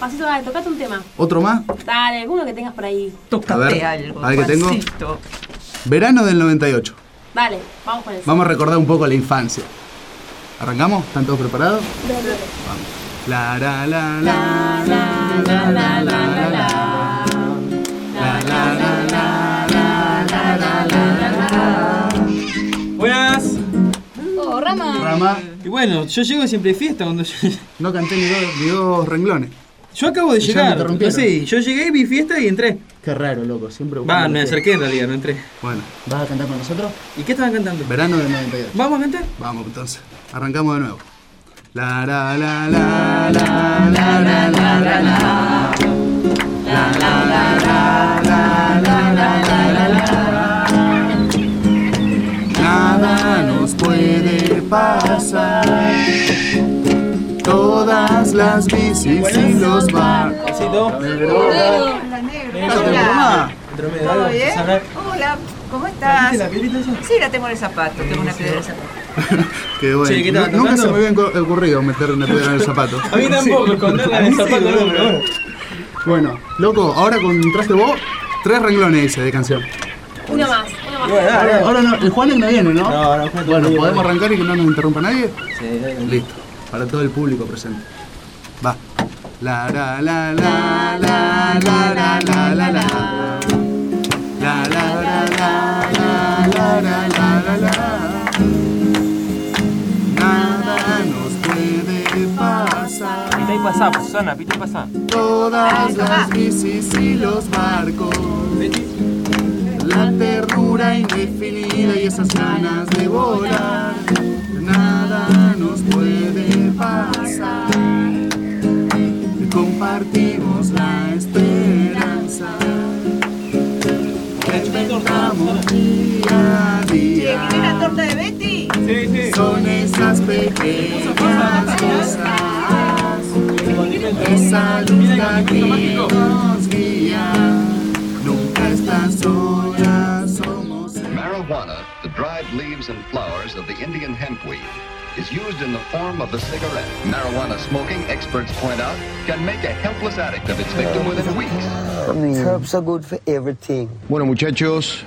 Pasito, dale, tocate un tema. ¿Otro más? Dale, alguno que tengas por ahí. A ver, algo, a ver qué tengo. Verano del 98. Dale, vamos con eso. Vamos a recordar un poco la infancia. ¿Arrancamos? ¿Están todos preparados? Dale. La la la la la la la la la la. La la la la la la la la la. Buenas. Oh, Rama. Rama, Y bueno, yo llego siempre de fiesta cuando yo... no canté ni dos, ni dos renglones. Yo acabo de llegar. No interrumpieron. sé, yo llegué, vi fiesta y entré. Qué raro, loco, siempre Va, me qué. acerqué en realidad, no entré. Bueno, ¿vas a cantar con nosotros? ¿Y qué estaban cantando? Verano del 98. ¿Vamos a cantar? Vamos entonces, arrancamos de nuevo. La la la la la la la la la la. La la la la la la la la la la. Nada nos puede pasar. Todas las bicis y los barcos. Hola, negro. Hola. Entre medio, ¿Todo bien? Hola, ¿cómo estás? ¿Viste la piedrita esa? Sí, la tengo en el zapato. Tengo una piedra en el zapato. Qué bueno. Che, ¿qué Nu- estabas Nunca se me había ocurrido meter una piedra en el zapato. A mí tampoco, esconderla en el zapato no, pero bueno. Bueno, loco, ahora encontraste vos tres renglones hice de canción. Una más, una más. Bueno, Ahora, no, el Juanes no viene, ¿no? No, no, Juan, Bueno, no, ¿podemos arrancar y que no nos interrumpa nadie? Sí, dale. Listo, para todo el público presente. Va. La la la la la la la la la la. La la la la la la la la la la. Nada nos puede pasar. Pita y pasá, Susana, pita y pasá. Todas las bicis y los barcos. La ternura indefinida y esas ganas de volar. Nada nos puede pasar. Compartimos la esperanza. Inventamos día a día. ¿Tiene la torta de Betty? Son esas pequeñas cosas. Esa luz que nos guía. Nunca está sola, somos. Marijuana, the dried leaves and flowers of the Indian hempweed, is used in the form of the cigarette. Marijuana smoking, experts point out, can make a helpless addict of its victim within weeks. Herbs are good for everything. Bueno muchachos,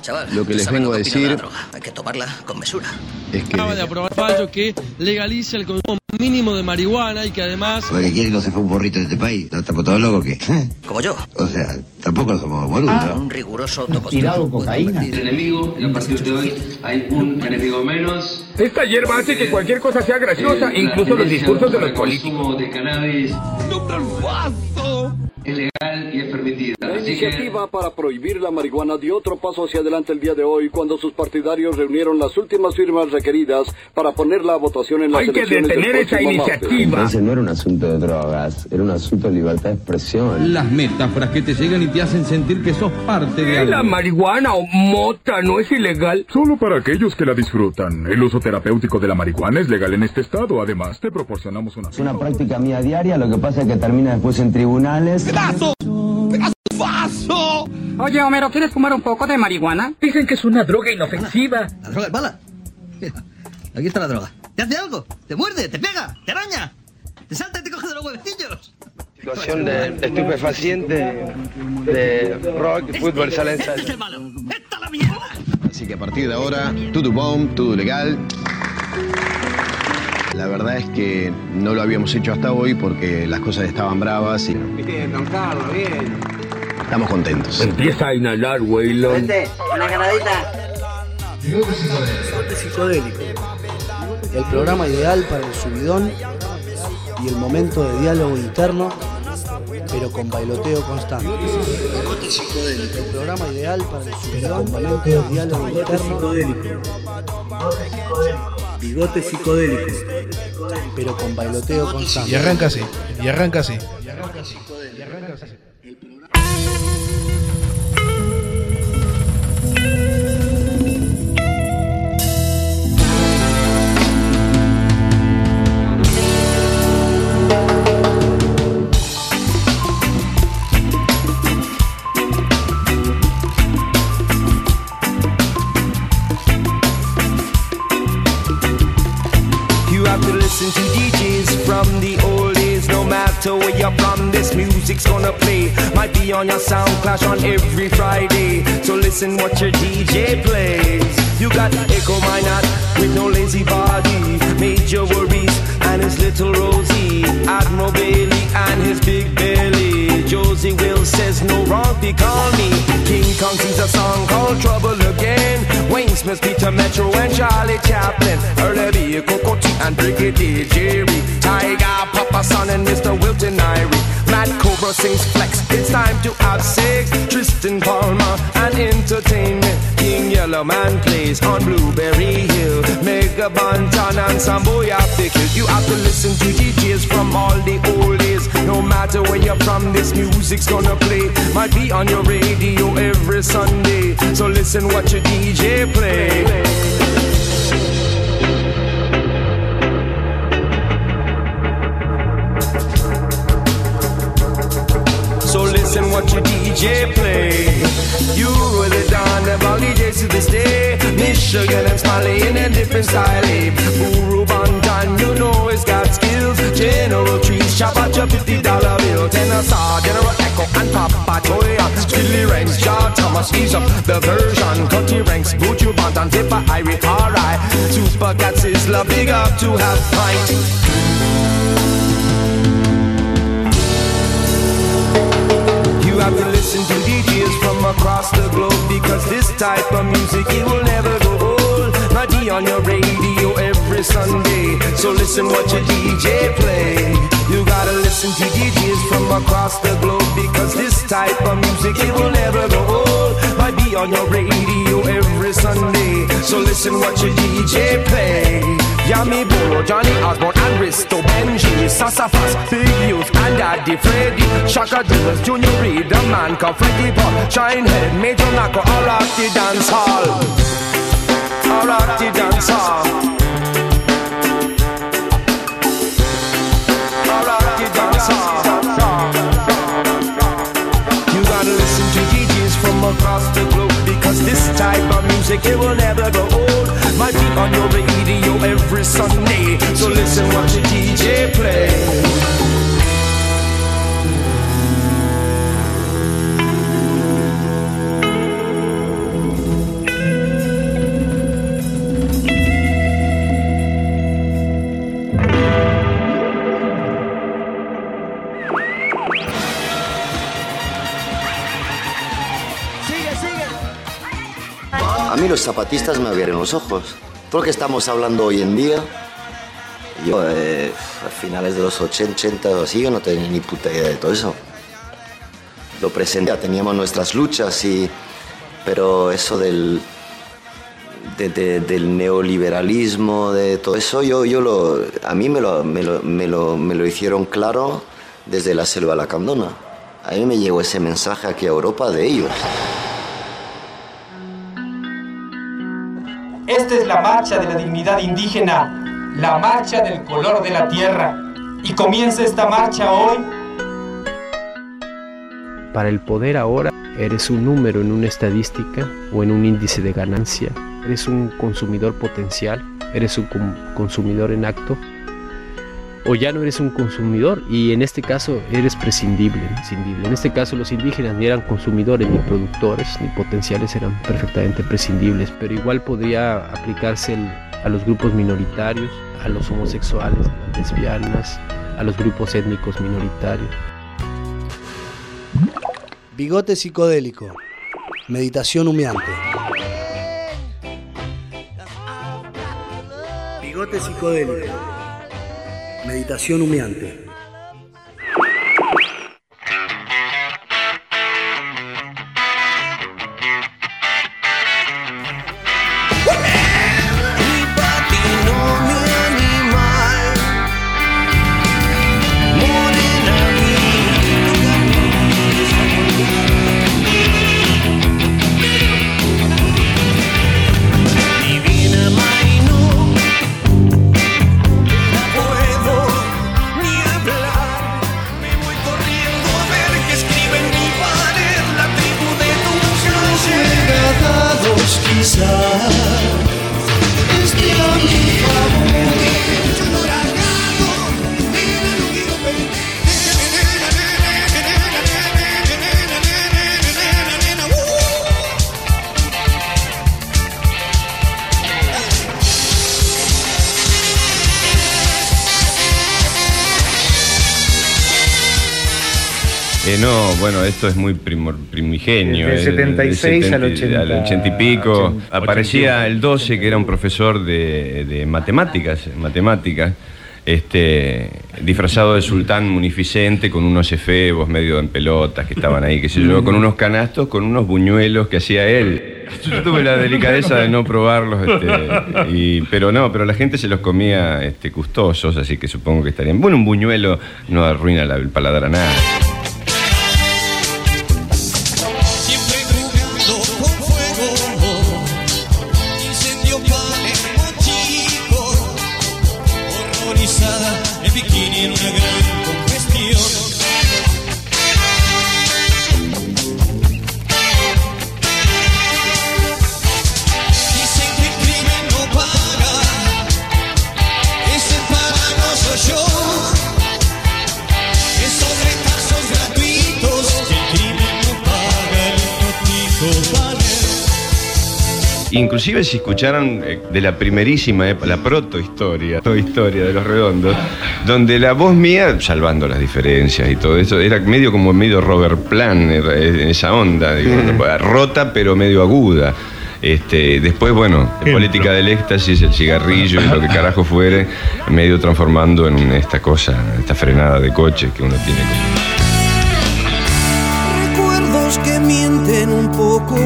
Chaval, Lo que les vengo a decir-. Hay que tomarla con mesura. es que Acaba de aprobar fallo que legalice el consumo mínimo de marihuana y que además Porque quiere que no se fue un borrito de este país. ¿No estamos todos locos qué? Como yo. O sea, tampoco somos boludos. Un riguroso autocontrol. El enemigo, y a partir de hoy hay un enemigo menos. Esta hierba hace que cualquier cosa sea graciosa, incluso los discursos de los políticos. de cannabis es legal y es permitida. La Así que iniciativa para prohibir la marihuana dio otro paso hacia adelante el día de hoy cuando sus partidarios reunieron las últimas firmas requeridas para ponerla a votación en las Hay que del detener esa martes. iniciativa. ese no era un asunto de drogas, era un asunto de libertad de expresión. las metáforas que te llegan y te hacen sentir que sos parte de La marihuana o mota no es ilegal. Solo para aquellos que la disfrutan. El uso terapéutico de la marihuana es legal en este estado. Además, te proporcionamos una... Es una práctica mía diaria, lo que pasa es que termina después en tribunales. Oye, Homero, ¿quieres fumar un poco de marihuana? Dicen que es una droga inofensiva. La droga es mala. Mira, aquí está la droga. ¿Te hace algo? ¿Te muerde? ¿Te pega? ¿Te araña? ¿Te salta y te coge de los huevecillos? Situación de estupefaciente, de rock, fútbol, sala Este es el malo. ¡Esta es la mierda! Así que a partir de ahora, todo bomb, todo legal. La verdad es que no lo habíamos hecho hasta hoy porque las cosas estaban bravas y estamos contentos. Empieza a inhalar, Waylon. una ganadita. Bigote psicodélico. El programa ideal para el subidón y el momento de diálogo interno, pero con bailoteo constante. Bigote psicodélico. El programa ideal para el subidón, momento de diálogo interno. Bigote psicodélico. Pero con bailoteo constante. Y arranca así, y arranca así. Matter where you're from, this music's gonna play. Might be on your sound clash on every Friday. So listen what your DJ plays. You got Echo Minot with no lazy body, Major Worries and his little Rosie, Admiral Bailey and his big belly. Says no wrong, they call me. King Kong sings a song called Trouble Again. Wayne Smith, Peter Metro and Charlie Chaplin. Early B, Coco T and Brigadier Jerry. Tiger, Papa Son and Mr. Wilton Irie. Matt Cobra sings Flex. It's time to have sex. Tristan Palmer and entertainment. King Yellow Man plays on Blueberry Hill. Mega Bantan and Samboy Kill. You have to listen to DJs from all the matter where you're from, this music's gonna play. Might be on your radio every Sunday. So listen what your DJ play. Listen what your DJ play. You really done them all DJs to this day. Michigan and Smiley in a different style. eh? Uru Bantan, you know it's got skills. General Trees, chop out your fifty dollar bill. Tennessee, General Echo and Papa Toya. Billy Ranks, John Thomas, up the version. Cutty Ranks, Buju Bantan, Tipper, Irie, alright. Super Cats is love, big up to have pint. Have to listen to DJs from across the globe because this type of music it will never go old. Be on your radio every Sunday, so listen what your DJ play. You gotta listen to DJs from across the globe because this type of music it will never go old. Might be on your radio every Sunday, so listen what your DJ play. Yami Boro, Johnny Osborne and Risto, Benji, Sassafras, Big Youth and Daddy Freddy, Shaka Douglas, Junior Reed, the man called Frankie Pop, Shinehead, Major Nako, all rock the dance hall. All rock the dance hall. Music it will never go old. Might be on your radio every Sunday, so listen what your DJ play. Los zapatistas me abrieron los ojos. Todo lo que estamos hablando hoy en día, yo eh, a finales de los 80, 80 o así, yo no tenía ni puta idea de todo eso. Lo presenté, teníamos nuestras luchas, y, pero eso del, de- de- del neoliberalismo, de todo eso, yo, yo lo, a mí me lo, me, lo, me, lo, me lo hicieron claro desde la selva lacandona. A mí me llegó ese mensaje aquí a Europa de ellos. La marcha de la dignidad indígena, la marcha del color de la tierra. Y comienza esta marcha hoy Para el poder ahora eres un número en una estadística o en un índice de ganancia. Eres un consumidor potencial, eres un consumidor en acto. O ya no eres un consumidor y en este caso eres prescindible, prescindible. En este caso los indígenas ni eran consumidores ni productores ni potenciales, eran perfectamente prescindibles. Pero igual podría aplicarse el- a los grupos minoritarios, a los homosexuales, a las lesbianas, a los grupos étnicos minoritarios. Bigote psicodélico. Meditación humeante. Bigote psicodélico. Meditación humeante. Bueno, esto es muy primor- primigenio. Del eh, 76 al 70 al 80 y pico. 80, Aparecía el 12, que era un profesor de, de matemáticas, matemáticas, este, disfrazado de sultán munificente, con unos efebos medio en pelotas que estaban ahí, qué sé yo, con unos canastos, con unos buñuelos que hacía él. Yo tuve la delicadeza de no probarlos, este, y- pero no, pero la gente se los comía este, gustosos, así que supongo que estarían. Bueno, un buñuelo no arruina la- el paladar a nada. Inclusive si escucharan eh, de la primerísima época, la protohistoria, historia de los redondos, donde la voz mía, salvando las diferencias y todo eso, era medio como medio Robert Plan, era, eh, en esa onda, digo, rota pero medio aguda. Este, después, bueno, política del éxtasis, el cigarrillo y lo que carajo fuere, medio transformando en esta cosa, esta frenada de coche que uno tiene como Recuerdos que mienten un poco,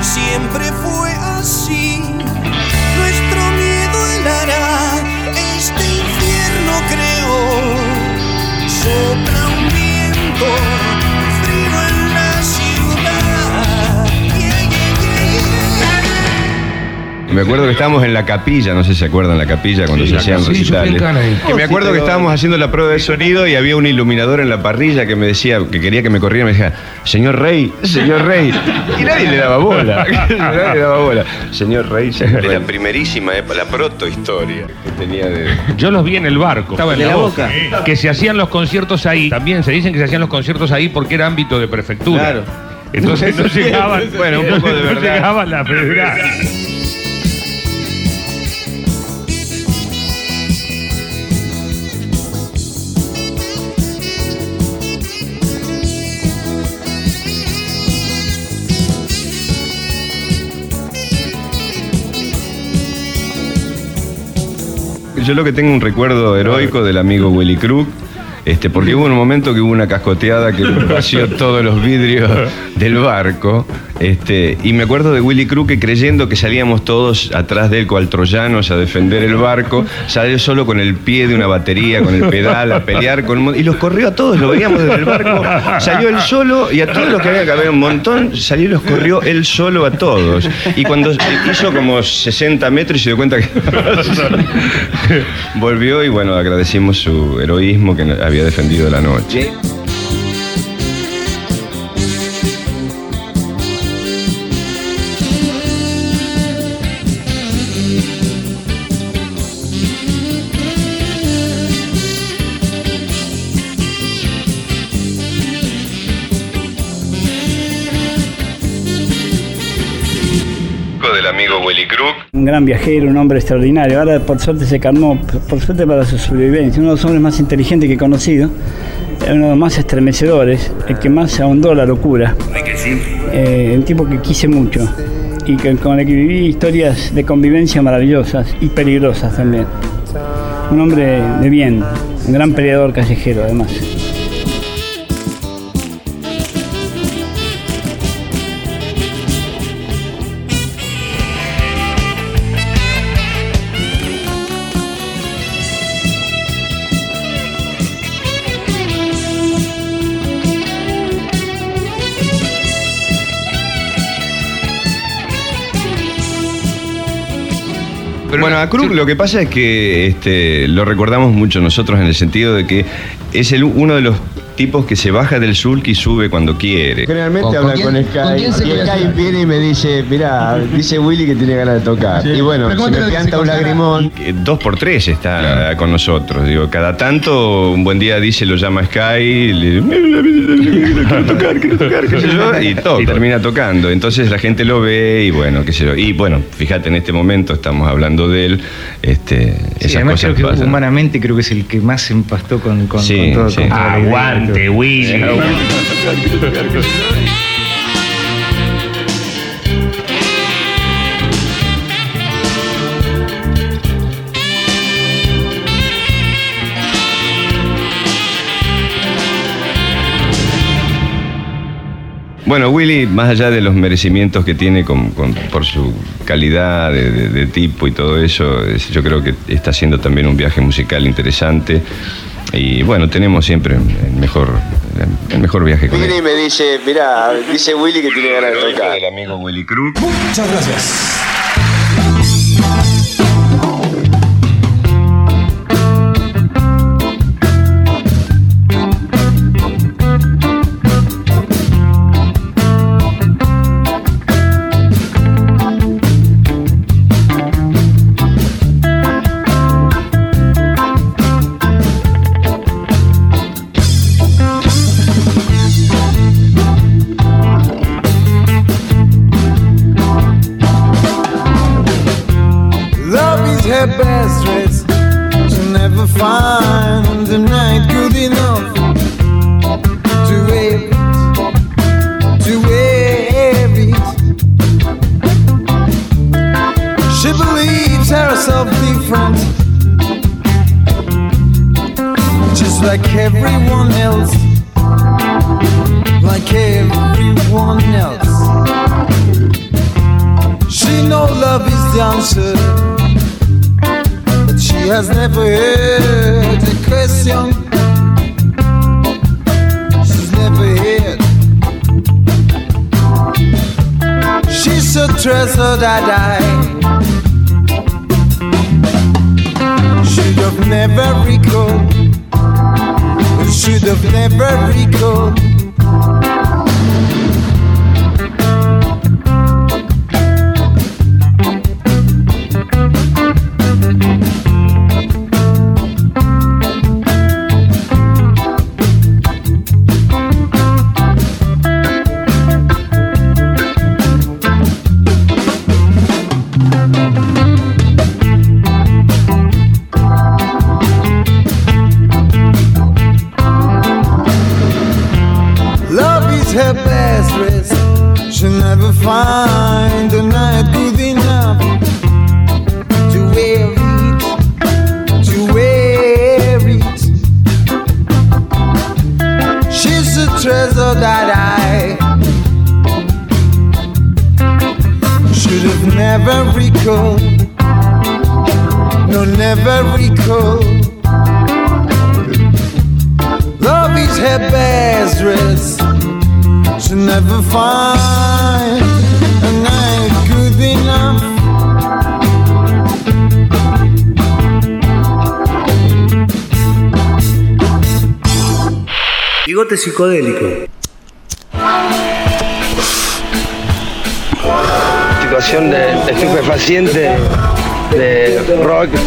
siempre Me acuerdo que estábamos en la capilla, no sé si se acuerdan la capilla cuando Sí, se la hacían capilla. Sí, yo fui recitales. en Cana ahí. Que Oh, me sí, acuerdo que estábamos haciendo la prueba de sonido y había un iluminador en la parrilla que me decía, que quería que me corriera, me decía, señor Rey, señor Rey. Y nadie le daba bola. nadie le daba bola. Señor Rey, señor Rey. La primerísima época, la protohistoria que tenía de. Yo los vi en el barco. Estaba en ¿De la la boca. boca? Que se hacían los conciertos ahí. También se dicen que se hacían los conciertos ahí porque era ámbito de prefectura. Claro. Entonces no llegaban. bueno, un poco de no verdad. llegaban la federal. Yo lo que tengo un recuerdo heroico del amigo Willy Crook. Este, porque hubo un momento que hubo una cascoteada que vació todos los vidrios del barco. Este, y me acuerdo de Willy Crook que creyendo que salíamos todos atrás de él cual troyanos a defender el barco, salió solo con el pie de una batería, con el pedal, a pelear con Y los corrió a todos, lo veíamos desde el barco. Salió él solo y a todos los que había que haber un montón, salió y los corrió él solo a todos. Y cuando hizo como 60 metros y se dio cuenta que volvió y bueno, agradecimos su heroísmo que había defendido la noche. Un gran viajero, un hombre extraordinario. Ahora, por suerte, se calmó, por suerte para su sobrevivencia. Uno de los hombres más inteligentes que he conocido, uno de los más estremecedores, el que más ahondó la locura. Eh, un tipo que quise mucho y que- con el que viví historias de convivencia maravillosas y peligrosas también. Un hombre de bien, un gran peleador callejero además. Bueno, a Krug lo que pasa es que este, lo recordamos mucho nosotros en el sentido de que es el, uno de los tipos que se baja del sulk y sube cuando quiere. Generalmente habla con Sky. y Sky viene y me dice, mira, dice Willy que tiene ganas de tocar. Sí. Y bueno, se ¿cómo me dice pianta un lagrimón. Dos por tres está con nosotros. Digo, cada tanto, un buen día dice, lo llama Sky, y le quiero tocar, quiero tocar, qué sé yo, y todo, termina tocando. Entonces la gente lo ve y bueno, qué sé yo. Y bueno, fíjate, en este momento estamos hablando de él. Este, Sí, esas además cosas creo que pasan. humanamente creo que es el que más se empastó con, con, Sí, con todo. sí. con toda la idea. Aguante, Willy. Bueno, Willy, más allá de los merecimientos que tiene con- con- por su calidad de, de- de tipo y todo eso, es- yo creo que está haciendo también un viaje musical interesante. Y bueno, tenemos siempre el mejor, el mejor viaje con él. Viene y me dice, mirá, dice Willy que tiene ganas de tocar. El amigo Willy Cruz. Muchas gracias.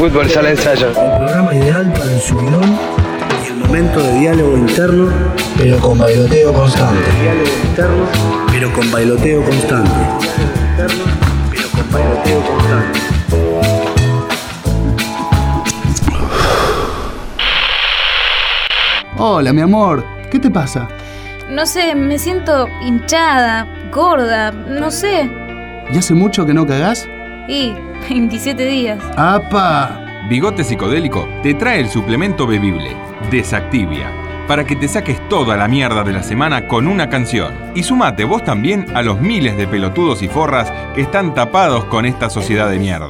Fútbol, sala de ensayo. El programa ideal para el subidón y el momento de diálogo interno, pero con bailoteo constante. Diálogo interno, pero con bailoteo constante. Interno, pero con bailoteo constante. Hola, mi amor. ¿Qué te pasa? No sé, me siento hinchada, gorda, no sé. ¿Y hace mucho que no cagás? Y 27 días. ¡Apa! Bigote Psicodélico te trae el suplemento bebible Desactivia para que te saques toda la mierda de la semana con una canción. Y sumate vos también a los miles de pelotudos y forras que están tapados con esta sociedad de mierda.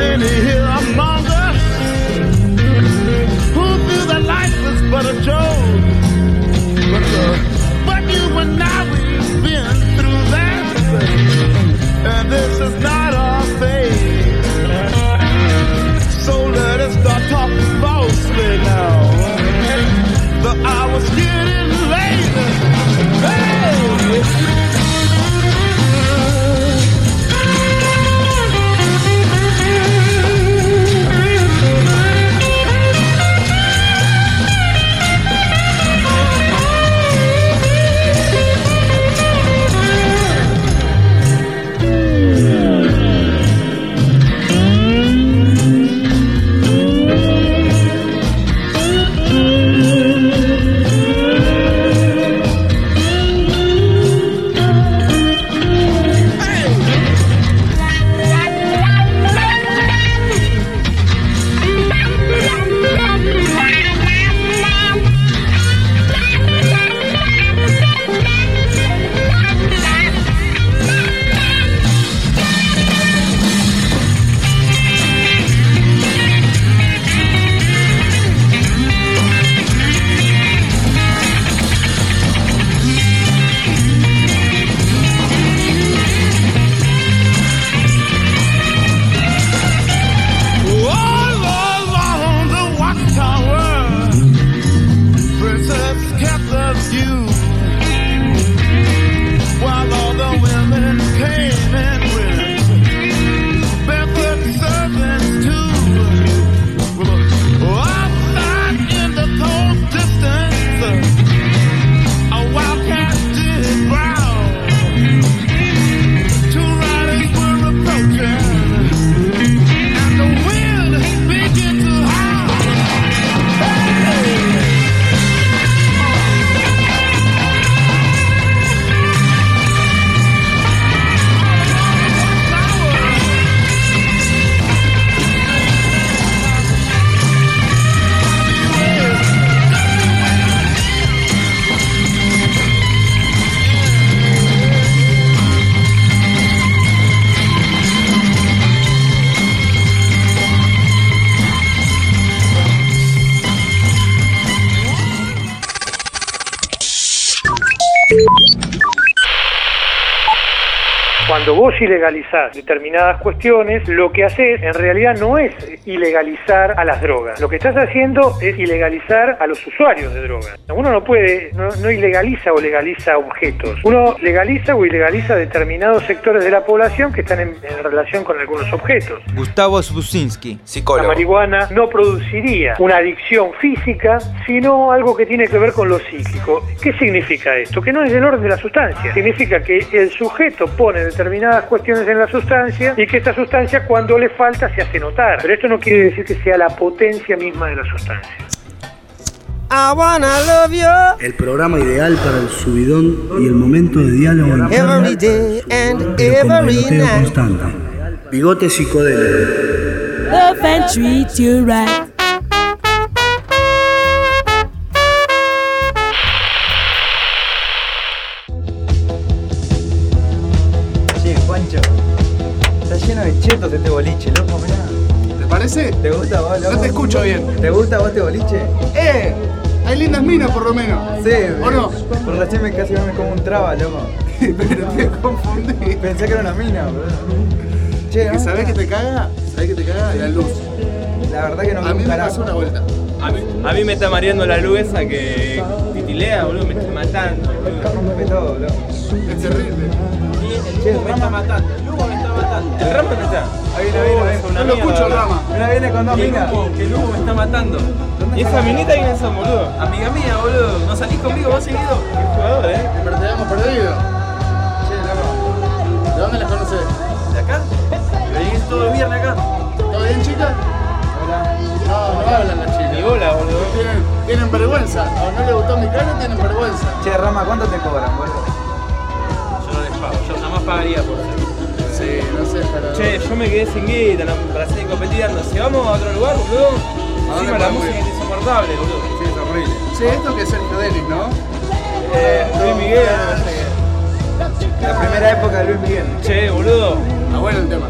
standing here I'm longer. Who knew that life was but a joke? But, uh, but you and I, we've been through that. And this is not our fate. So let us start talking falsely now. The hour's here. Cuando vos ilegalizás determinadas cuestiones, lo que haces en realidad no es ilegalizar a las drogas. Lo que estás haciendo es ilegalizar a los usuarios de drogas. Uno no puede, no, no ilegaliza o legaliza objetos. Uno legaliza o ilegaliza determinados sectores de la población que están en, en relación con algunos objetos. Gustavo Sbusinski, La psicólogo. marihuana no produciría una adicción física, sino algo que tiene que ver con lo psíquico. ¿Qué significa esto? Que no es del orden de la sustancia. Significa que el sujeto pone determinadas cuestiones en la sustancia y que esta sustancia cuando le falta se hace notar. Pero esto no quiere decir que sea la potencia misma de la sustancia. I wanna love you El programa ideal para el subidón y el momento de diálogo interno, every day and pero con every bailoteo night. constante. Bigote psicodélico. Love and treat you right. Chetos este boliche, loco, mirá. ¿Te parece? ¿Te gusta vos, loco? No te escucho bien. ¿Te gusta vos este boliche? ¡Eh! Hay lindas minas por lo menos. Sí. ¿O no? Por recién me casi me como un traba, loco. Pero te confundí. Pensé que era una mina, boludo. Che, ¿Que vamos ¿Sabés a- que te caga? ¿Sabés que te caga? La luz. La verdad que no A mí me carajo. pasó una vuelta. A mí, a mí me está mareando la luz esa que titilea, boludo, me está matando. Rompe todo, loco. Es terrible. Che, me está matando. El humo me está matando. ¿El rama no está? Ahí viene, viene. Una No lo escucho, boludo. Rama. Mira, viene con dos Que el minas. humo, que el humo me está matando. ¿Y esa minita quiénes son, boludo? Amiga mía, boludo. ¿No salís conmigo vos seguido? Qué jugador, eh. Te perdido. Che, Rama, ¿cuánto te cobran, boludo? Yo no les pago. Yo jamás pagaría por eso. Sí, no sé, pero... Che, yo me quedé sin guita no, para seguir competiendo. Si vamos a otro lugar, boludo. Encima la música ir? es insoportable, boludo. Sí, es horrible. Sí, esto que es Sergio Delis, ¿no? Eh, Luis Miguel, me parece que. La primera época de Luis Miguel. Che, boludo. Ah, bueno el tema.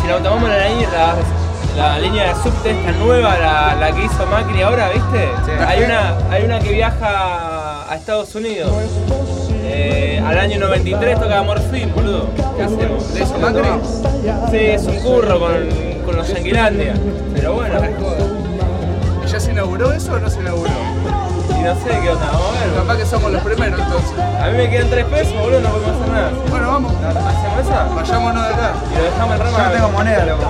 Si la tomamos la línea, la, la línea de subte esta nueva, la, la que hizo Macri ahora, ¿viste? Sí. Hay una, hay una que viaja a Estados Unidos. Eh, al año 93 toca Morfín, boludo. ¿Qué hacemos? ¿Le hizo Macri? Sí, es un curro con, con los Yanquilandia. Pero bueno, ¿Y ya se inauguró eso o no se inauguró? y no sé qué onda, vamos a ver. Capaz que somos los primeros entonces. A mí me quedan 3 pesos, boludo, no podemos hacer nada. Bueno, vamos. ¿Hacemos esa? Vayámonos de acá. Y lo dejamos Yo rama. no tengo moneda, loco.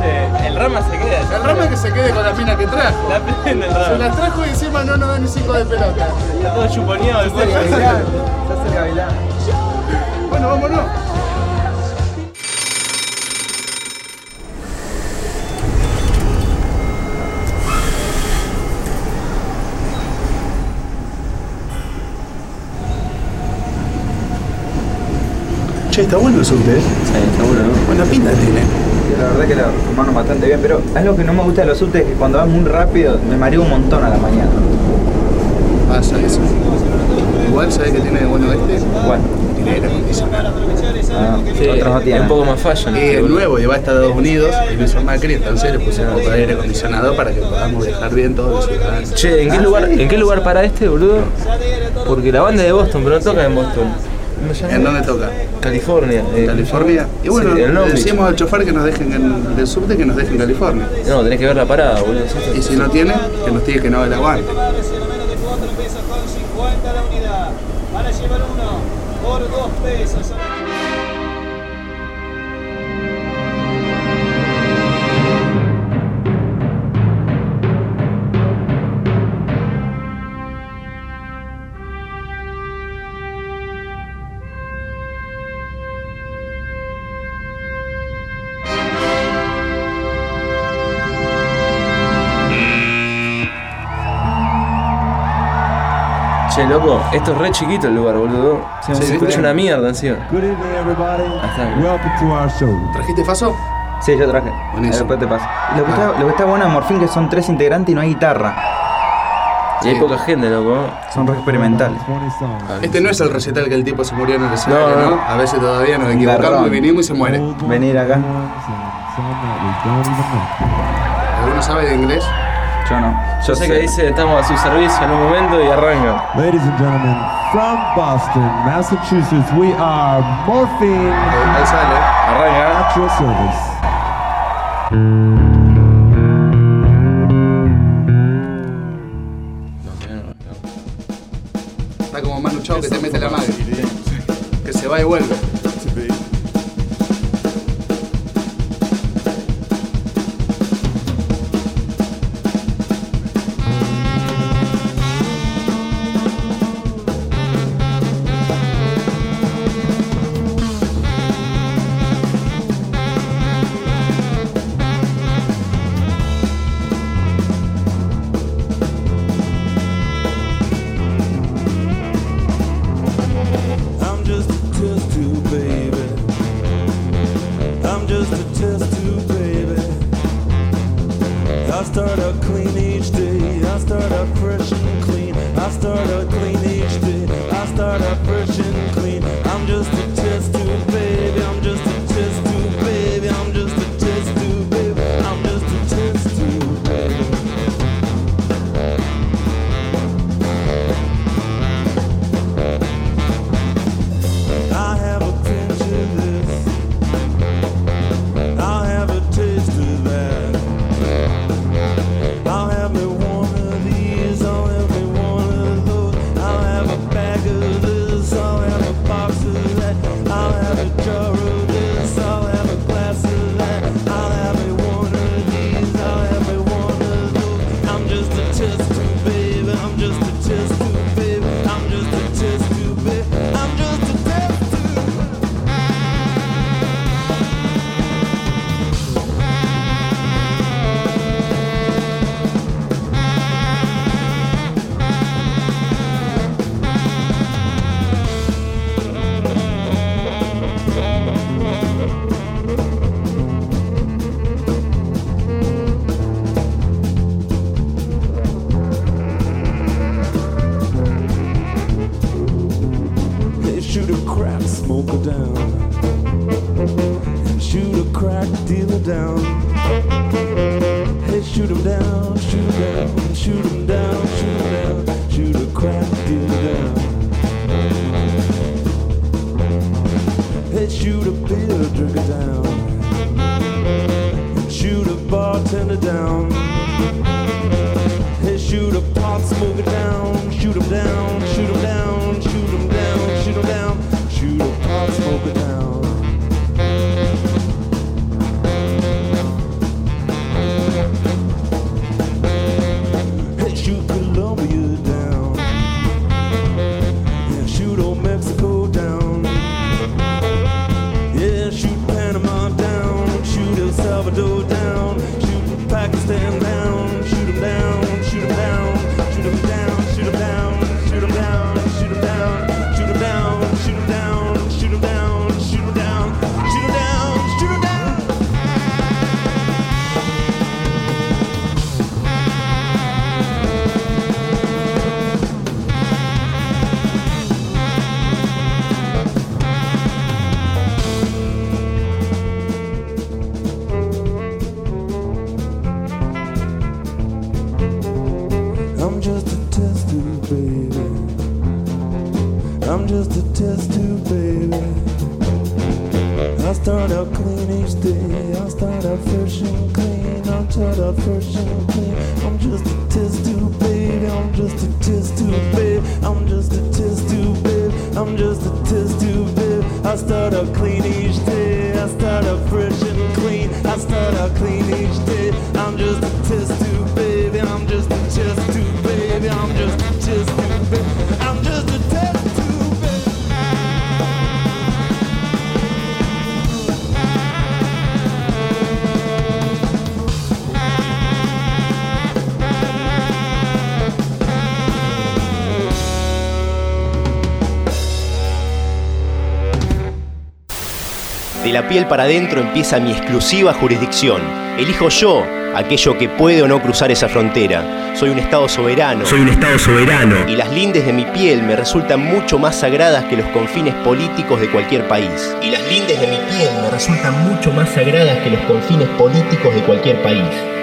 Che, el rama se queda. El rama que se quede con la mina que trajo. La prende el Se rama. las trajo y encima no nos da ni cinco de pelota. Está todo chuponeado el Se cuello. Se hace el gavilán. Bueno, vámonos. Che, está bueno el subte, ¿eh? Sí, seguro, ¿no? Buena pinta tiene. La verdad que la tomaron bastante bien, pero algo que no me gusta de los subtes es que cuando van muy rápido me mareo un montón a la mañana. Pasa eso. Igual, ¿sabes qué tiene de bueno este? Bueno, Tiene aire acondicionado. ah, Sí, otros no es tienen. un poco más fashion. Y el nuevo y va a Estados Unidos y lo hizo Macri, entonces le pusieron un poco de aire acondicionado para que podamos viajar bien todos los ciudadanos. Che, ¿en qué, lugar, ¿en qué lugar para este, boludo? Porque la banda es de Boston, pero no toca en Boston. ¿En dónde toca? California. eh. California. Y bueno, Sí, le decimos al chofer que nos dejen en del subte que nos dejen en California. No, tenés que ver la parada, boludo. Y si no tiene, que nos diga que no el aguante. Para llevar uno por dos pesos. loco, esto es re chiquito el lugar, boludo. Se escucha una mierda encima. Good evening, everybody. ¿Trajiste faso? Sí, yo traje. Buenísimo. Después te paso. Ah. Lo que, está, lo que está bueno de Morfín que son tres integrantes y no hay guitarra. Y hay poca gente, loco. Son re experimentales. Este no es el recital que el tipo se murió en el escenario, no, A veces todavía nos equivocamos y vinimos y se muere. Venir acá. ¿Alguno sabe de inglés? Yo no. Yo sé que dice estamos a su servicio en un momento y arranca. Ladies and gentlemen, from Boston, Massachusetts, we are Morphine. Eh, ahí sale. Arranca. At your service. que te mete la madre. Que se va y vuelve. De la piel para adentro empieza mi exclusiva jurisdicción. Elijo yo aquello que puede o no cruzar esa frontera. Soy un Estado soberano. Soy un Estado soberano. Y las lindes de mi piel me resultan mucho más sagradas que los confines políticos de cualquier país. Y las lindes de mi piel me resultan mucho más sagradas que los confines políticos de cualquier país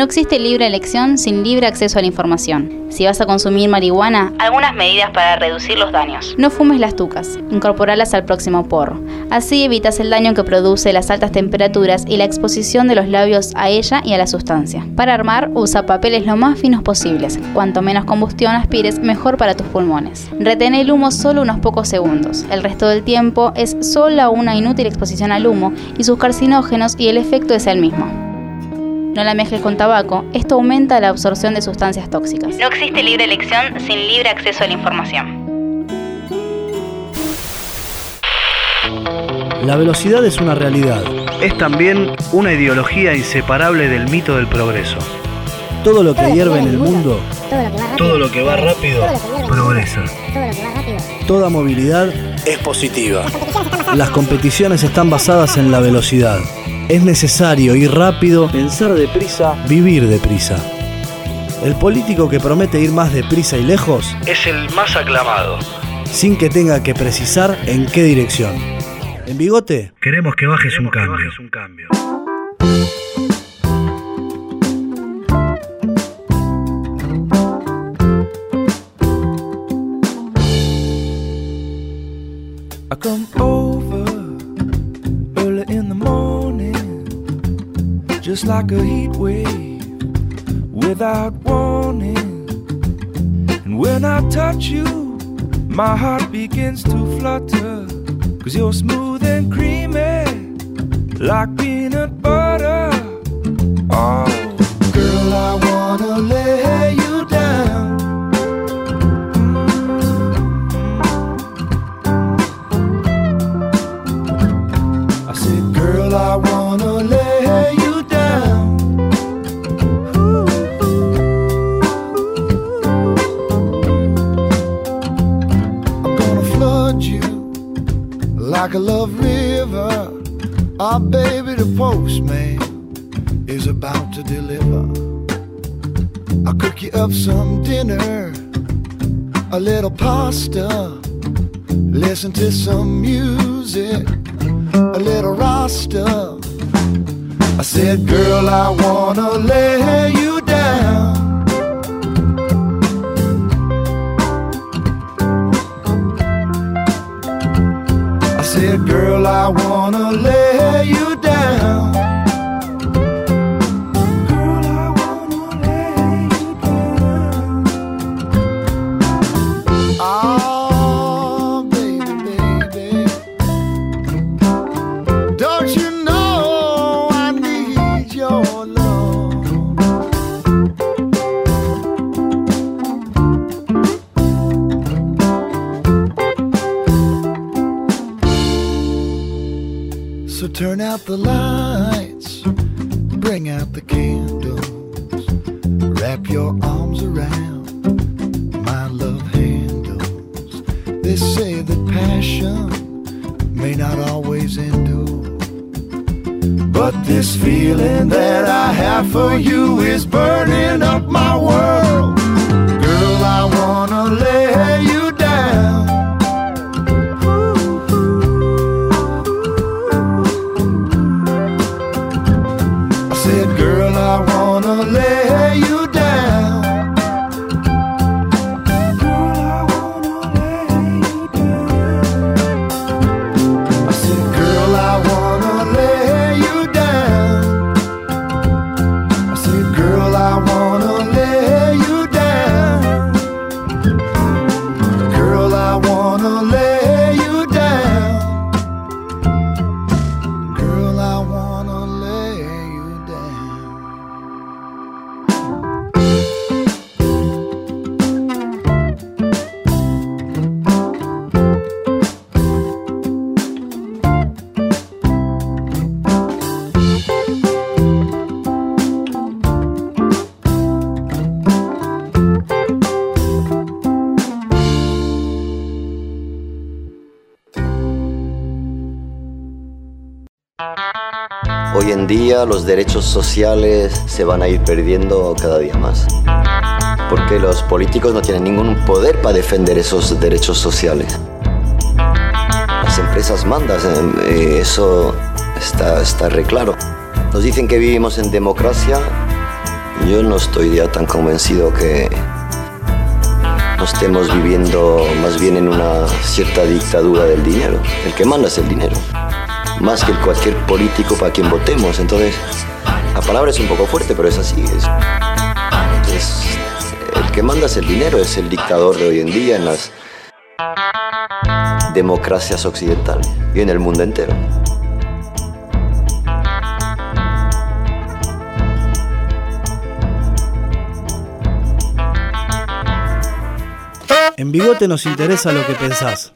existe libre elección sin libre acceso a la información. Si vas a consumir marihuana, algunas medidas para reducir los daños. No fumes las tucas, incorporalas al próximo porro. Así evitas el daño que produce las altas temperaturas y la exposición de los labios a ella y a la sustancia. Para armar, usa papeles lo más finos posibles. Cuanto menos combustión aspires, mejor para tus pulmones. Retén el humo solo unos pocos segundos. El resto del tiempo es solo una inútil exposición al humo y sus carcinógenos y el efecto es el mismo. No la mezcles con tabaco, esto aumenta la absorción de sustancias tóxicas. No existe libre elección sin libre acceso a la información. La velocidad es una realidad. Es también una ideología inseparable del mito del progreso. Todo lo que hierve en el mundo, Todo lo que va rápido progresa. toda movilidad es positiva. Las competiciones están basadas en la velocidad. Es necesario ir rápido, pensar deprisa, vivir deprisa. El político que promete ir más deprisa y lejos, Es el más aclamado. sin que tenga que precisar en qué dirección. En bigote, Queremos que bajes un cambio. I come over just like a heat wave without warning. And when I touch you, my heart begins to flutter, cause you're smooth and creamy, like peanut butter. Postman is about to deliver. I'll cook you up some dinner, a little pasta, listen to some music a little roster. I said, girl, I wanna lay you this feeling that I have for you is burning up my world. Los derechos sociales se van a ir perdiendo cada día más. Porque los políticos no tienen ningún poder para defender esos derechos sociales. Las empresas mandan, eh, eso está, está re claro. Nos dicen que vivimos en democracia, Yo no estoy ya tan convencido que no estemos viviendo más bien en una cierta dictadura del dinero. El que manda es el dinero, más que cualquier político para quien votemos. Entonces, la palabra es un poco fuerte, pero es así. Es, el que manda es el dinero, es el dictador de hoy en día en las democracias occidentales y en el mundo entero. En Bigote nos interesa lo que pensás.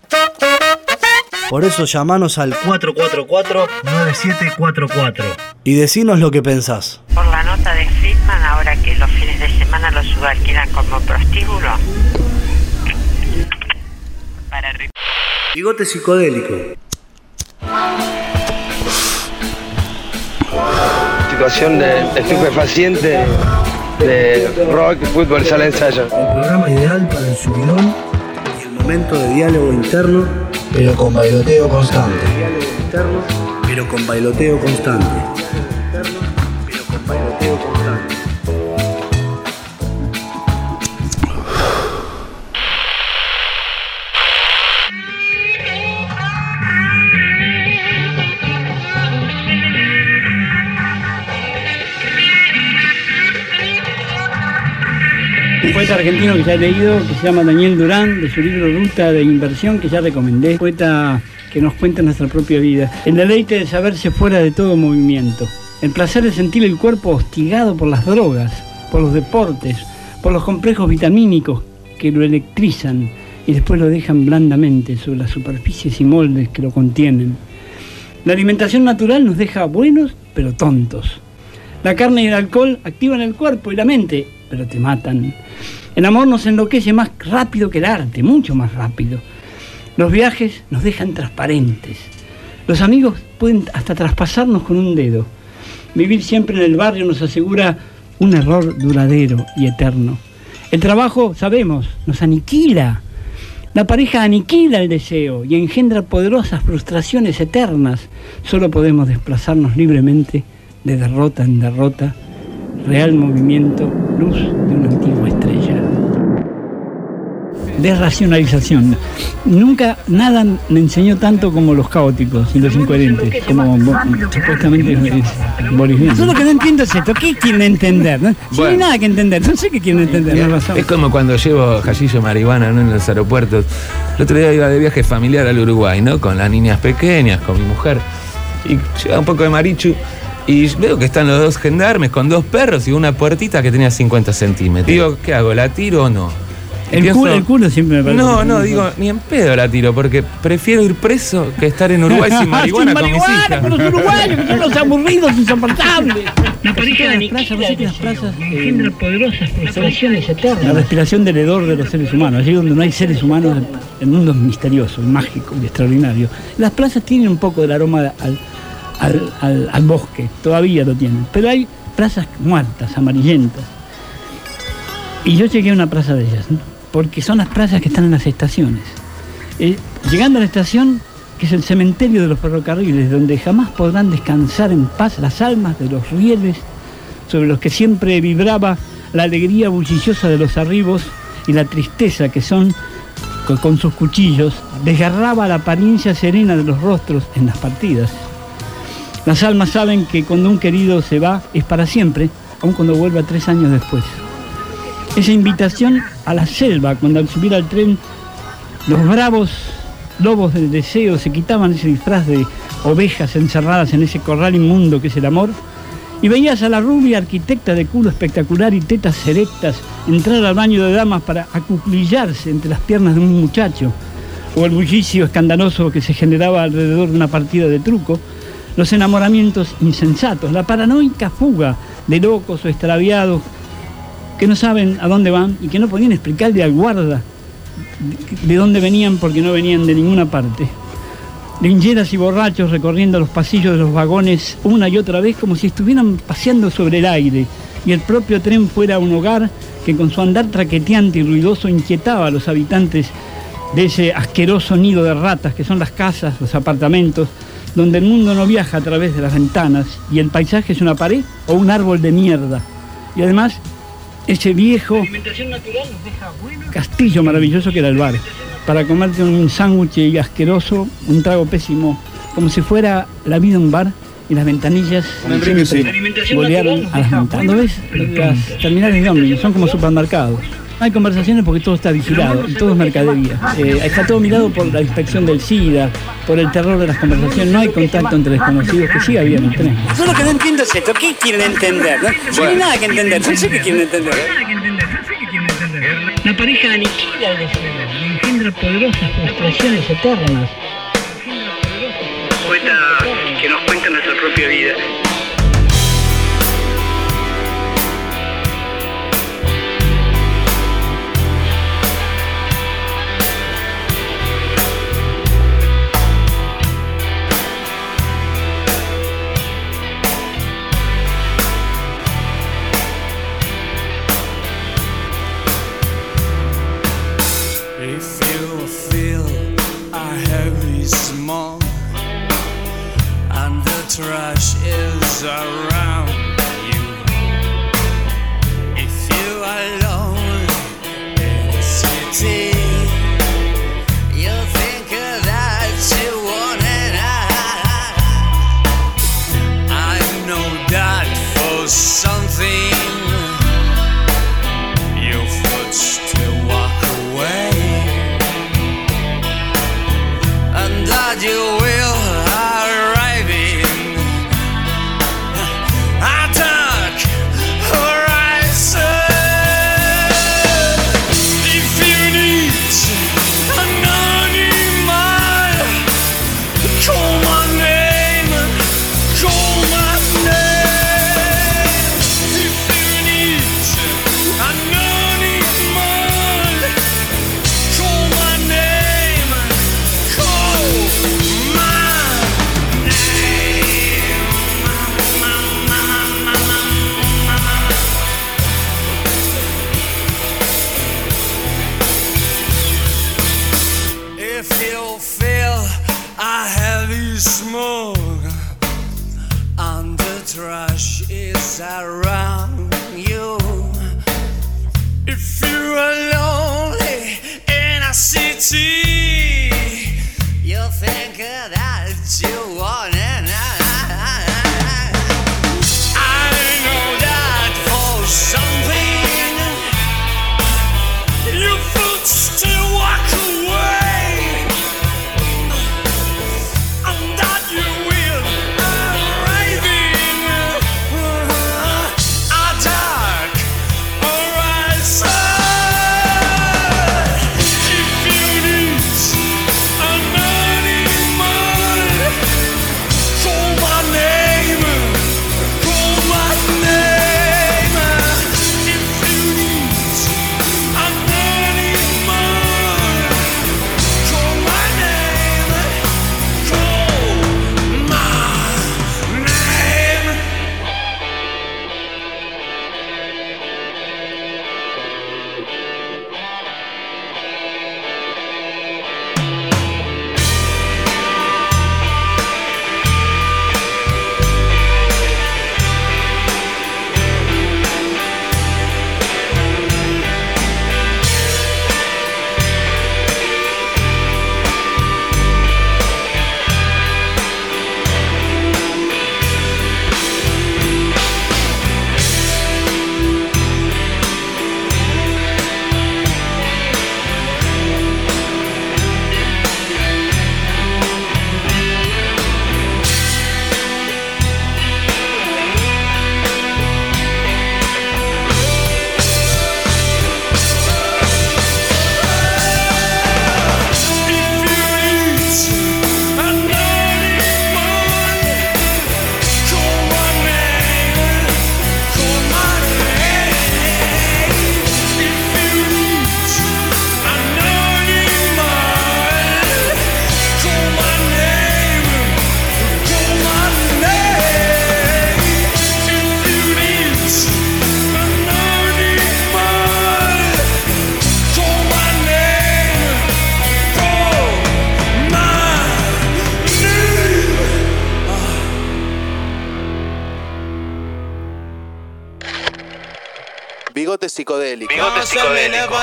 Por eso llamanos al 444-9744 y decinos lo que pensás. Por la nota de Friedman, ahora que los fines de semana los subalquilan como prostíbulo. Para re- Bigote psicodélico. Situación de estupefaciente de rock, fútbol, sala de ensayo. El programa ideal para el subidón y el momento de diálogo interno, pero con bailoteo constante. pero con bailoteo constante. pero con bailoteo constante. Poeta argentino que ya he leído, que se llama Daniel Durán, de su libro Ruta de Inversión, que ya recomendé. Poeta que nos cuenta nuestra propia vida. El deleite de saberse fuera de todo movimiento. El placer de sentir el cuerpo hostigado por las drogas, por los deportes, por los complejos vitamínicos que lo electrizan y después lo dejan blandamente sobre las superficies y moldes que lo contienen. La alimentación natural nos deja buenos pero tontos. La carne y el alcohol activan el cuerpo y la mente, pero te matan. El amor nos enloquece más rápido que el arte, mucho más rápido. Los viajes nos dejan transparentes. Los amigos pueden hasta traspasarnos con un dedo. Vivir siempre en el barrio nos asegura un error duradero y eterno. El trabajo, sabemos, nos aniquila. La pareja aniquila el deseo y engendra poderosas frustraciones eternas. Solo podemos desplazarnos libremente de derrota en derrota, real movimiento, luz de una antigua estrella. Desracionalización. Nunca nada me enseñó tanto como los caóticos y los incoherentes, como bo- supuestamente es Boris Vian. Yo lo que no entiendo es esto, ¿qué quieren entender? No, Si no hay Bueno. nada que entender, no sé qué quieren entender, no razón. Es como cuando llevo jajillo marihuana ¿no? en los aeropuertos. El otro día iba de viaje familiar al Uruguay, ¿no? Con las niñas pequeñas, con mi mujer. Y lleva un poco de marichu. Y veo que están los dos gendarmes con dos perros y una puertita que tenía 50 centímetros. Digo, ¿qué hago? ¿La tiro o no? El pienso, culo, el culo siempre me parece. No, no, digo, ni en pedo la tiro, porque prefiero ir preso que estar en Uruguay sin marihuana Sin con mis marihuana, hijas. con los uruguayos, que son los aburridos, insoportables. La pareja de las plazas, parece que las plazas engendran poderosas frustraciones eternas. La respiración del hedor de los seres humanos. Allí donde no hay seres humanos, el mundo es misterioso, mágico y extraordinario. Las plazas tienen un poco del aroma al, al, al- bosque, todavía lo tienen. Pero hay plazas muertas, amarillentas. Y yo llegué a una plaza de ellas, porque son las plazas que están en las estaciones. Eh, llegando a la estación, que es el cementerio de los ferrocarriles, donde jamás podrán descansar en paz las almas de los rieles sobre los que siempre vibraba la alegría bulliciosa de los arribos y la tristeza que son, co- con sus cuchillos, desgarraba la apariencia serena de los rostros en las partidas. Las almas saben que cuando un querido se va es para siempre, aun cuando vuelva tres años después. Esa invitación a la selva, cuando al subir al tren los bravos lobos del deseo se quitaban ese disfraz de ovejas encerradas en ese corral inmundo que es el amor, y veías a la rubia arquitecta de culo espectacular y tetas erectas entrar al baño de damas para acuclillarse entre las piernas de un muchacho, o el bullicio escandaloso que se generaba alrededor de una partida de truco, los enamoramientos insensatos, la paranoica fuga de locos o extraviados que no saben a dónde van y que no podían explicarle al guarda de- de dónde venían porque no venían de ninguna parte. Lingeras y borrachos recorriendo los pasillos de los vagones una y otra vez como si estuvieran paseando sobre el aire y el propio tren fuera un hogar que con su andar traqueteante y ruidoso inquietaba a los habitantes de ese asqueroso nido de ratas que son las casas, los apartamentos, donde el mundo no viaja a través de las ventanas y el paisaje es una pared o un árbol de mierda Y además, ese viejo castillo maravilloso que era el bar, para comerte un sándwich asqueroso, un trago pésimo, como si fuera la vida un bar y las ventanillas siempre sí. bolearon a las montañas. ¿No ves? Las terminales de ómnibus son como supermercados. Hay conversaciones porque todo está vigilado todo es mercadería. Eh, está todo mirado por la inspección del SIDA, por el terror de las conversaciones. No hay contacto entre desconocidos, que sigue habiendo en tren. Yo lo que no entiendo es esto. ¿Qué quieren entender? No, no hay nada que entender. No sé qué quieren entender. La pareja aniquila el deseo, y engendra poderosas frustraciones eternas. Poeta que nos cuenta nuestra propia vida. Is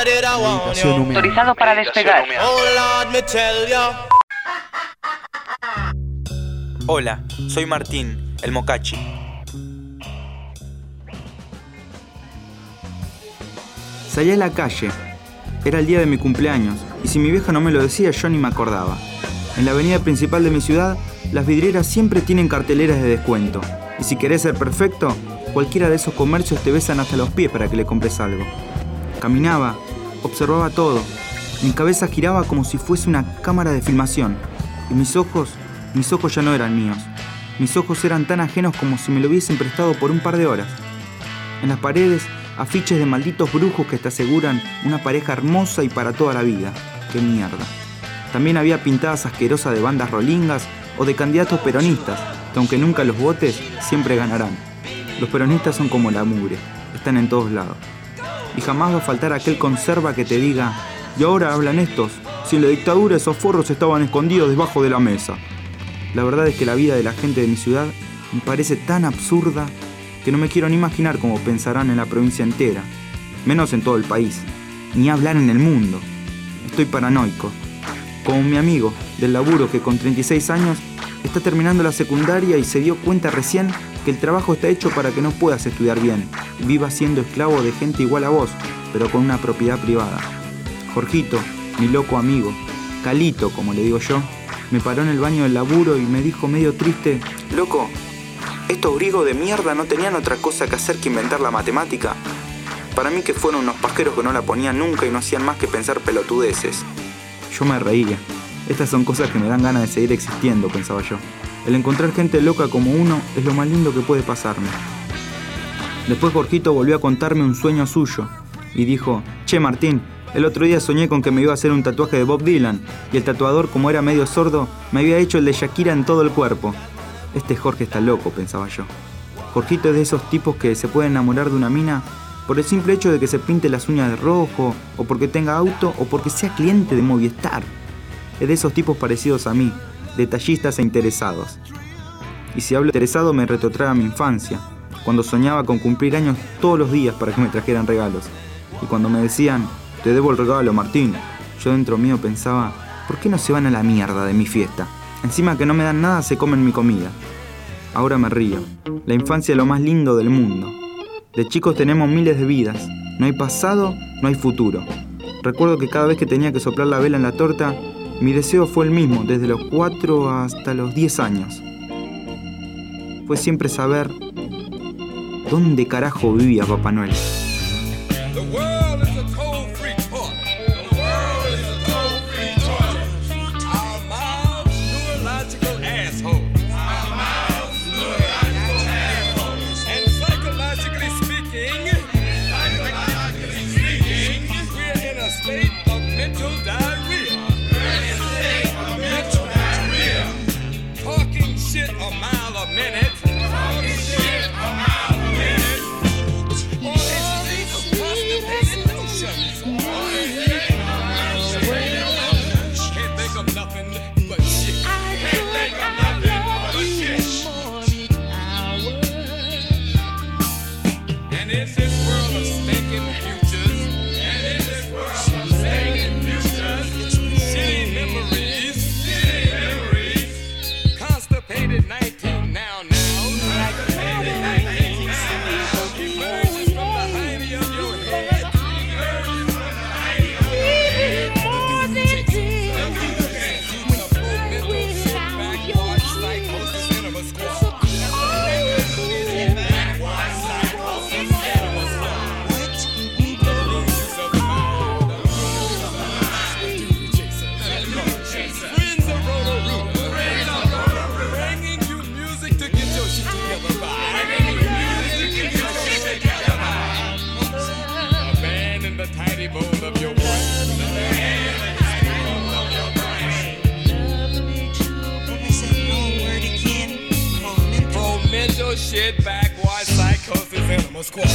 Meditación. Autorizado para despegar. Hola, soy Martín, el Mocachi. Salí a la calle. Era el día de mi cumpleaños, y si mi vieja no me lo decía, yo ni me acordaba. En la avenida principal de mi ciudad, las vidrieras siempre tienen carteleras de descuento. Y si querés ser perfecto, cualquiera de esos comercios te besan hasta los pies para que le compres algo. Caminaba, observaba todo. Mi cabeza giraba como si fuese una cámara de filmación. Y mis ojos, mis ojos ya no eran míos. Mis ojos eran tan ajenos como si me lo hubiesen prestado por un par de horas. En las paredes, afiches de malditos brujos que te aseguran una pareja hermosa y para toda la vida. ¡Qué mierda! También había pintadas asquerosas de bandas rolingas o de candidatos peronistas, que aunque nunca los votes, siempre ganarán. Los peronistas son como la mugre, están en todos lados. Y jamás va a faltar aquel conserva que te diga, y ahora hablan estos, si en la dictadura esos forros estaban escondidos debajo de la mesa. La verdad es que la vida de la gente de mi ciudad me parece tan absurda que no me quiero ni imaginar cómo pensarán en la provincia entera, menos en todo el país, ni hablar en el mundo. Estoy paranoico, como mi amigo del laburo que con 36 años está terminando la secundaria y se dio cuenta recién que el trabajo está hecho para que no puedas estudiar bien vivas siendo esclavo de gente igual a vos, pero con una propiedad privada. Jorgito, mi loco amigo, Calito, como le digo yo, me paró en el baño del laburo y me dijo medio triste, loco, estos griegos de mierda no tenían otra cosa que hacer que inventar la matemática. Para mí que fueron unos pajeros que no la ponían nunca y no hacían más que pensar pelotudeces. Yo me reía. Estas son cosas que me dan ganas de seguir existiendo, pensaba yo. El encontrar gente loca como uno es lo más lindo que puede pasarme. Después Jorgito volvió a contarme un sueño suyo y dijo, Che Martín, el otro día soñé con que me iba a hacer un tatuaje de Bob Dylan y el tatuador, como era medio sordo, me había hecho el de Shakira en todo el cuerpo. Este Jorge está loco, pensaba yo. Jorgito es de esos tipos que se pueden enamorar de una mina por el simple hecho de que se pinte las uñas de rojo, o porque tenga auto, o porque sea cliente de Movistar. Es de esos tipos parecidos a mí, detallistas e interesados. Y si hablo interesado me retrotrae a mi infancia, cuando soñaba con cumplir años todos los días para que me trajeran regalos. Y cuando me decían, te debo el regalo, Martín, yo dentro mío pensaba, ¿por qué no se van a la mierda de mi fiesta? Encima que no me dan nada, se comen mi comida. Ahora me río. La infancia es lo más lindo del mundo. De chicos tenemos miles de vidas. No hay pasado, no hay futuro. Recuerdo que cada vez que tenía que soplar la vela en la torta, mi deseo fue el mismo, desde los 4 hasta los 10 años. Fue siempre saber dónde carajo vivía Papá Noel. Shit back, why psychosis animal squad.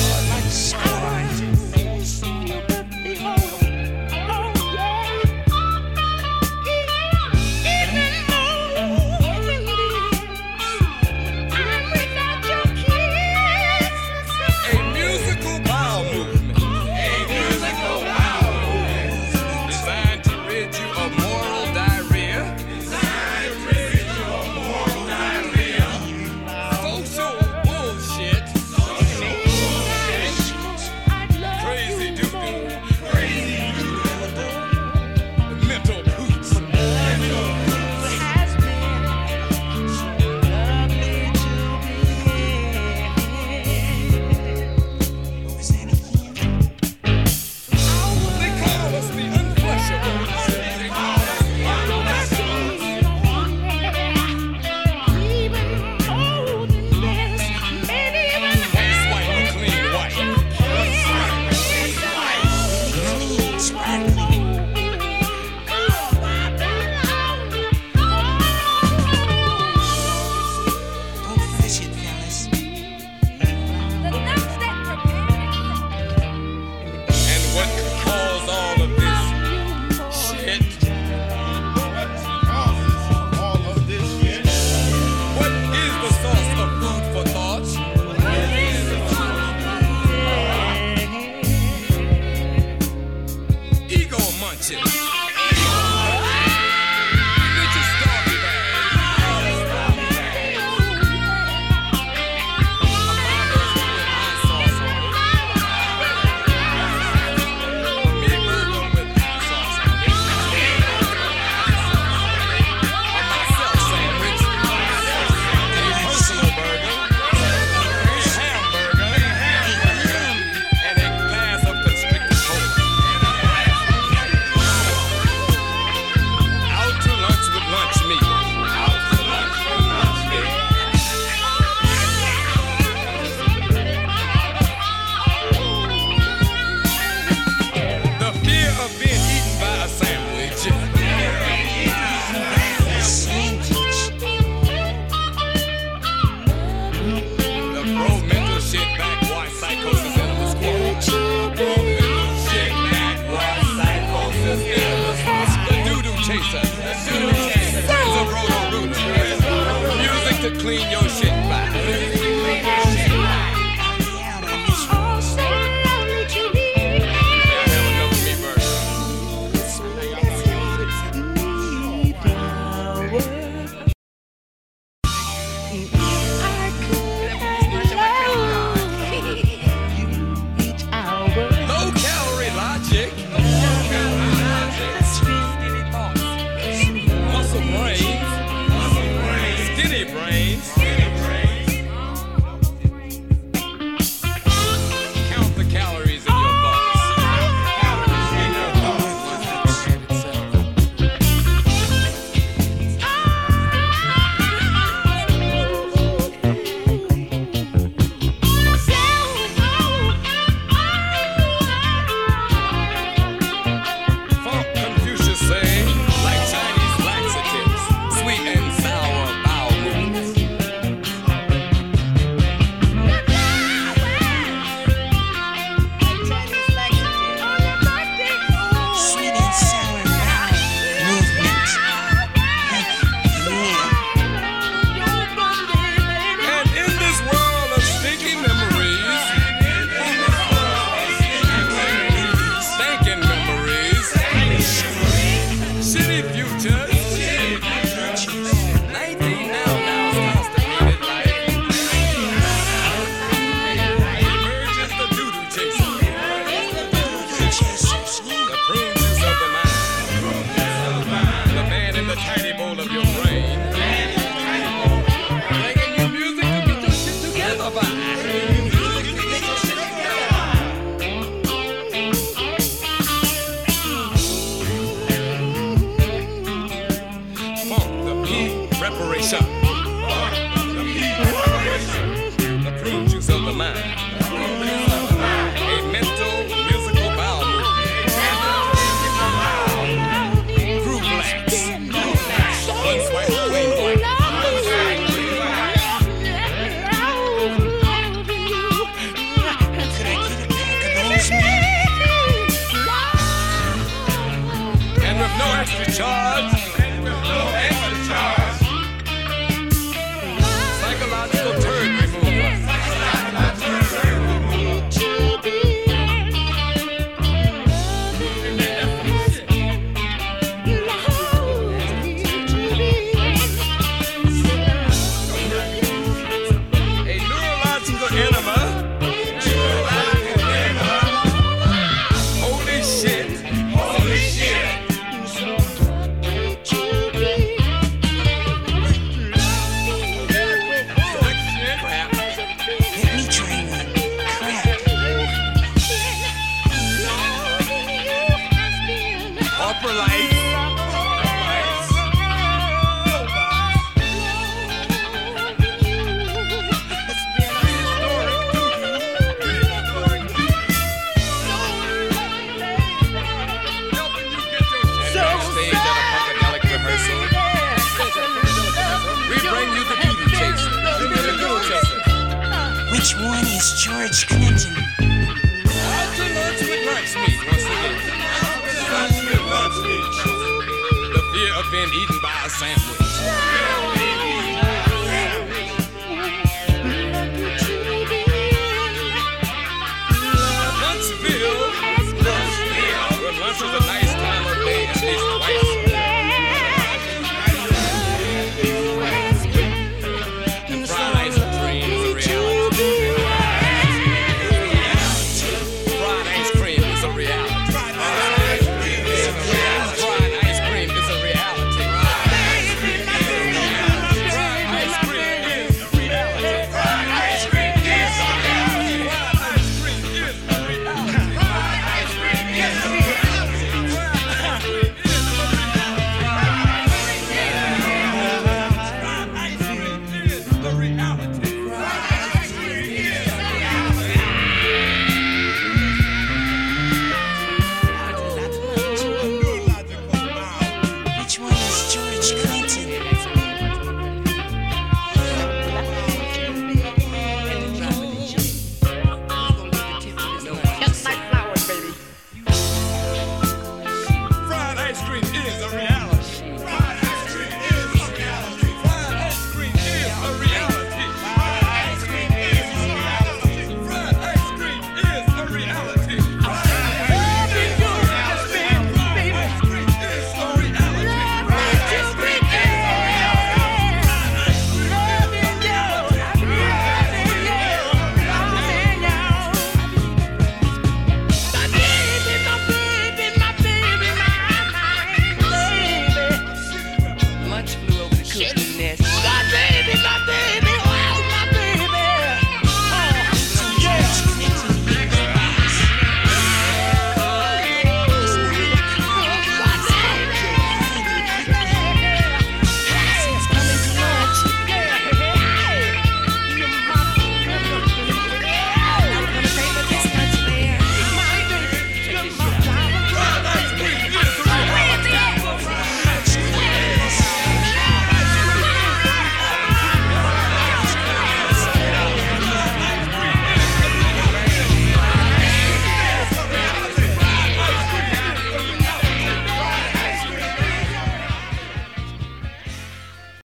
No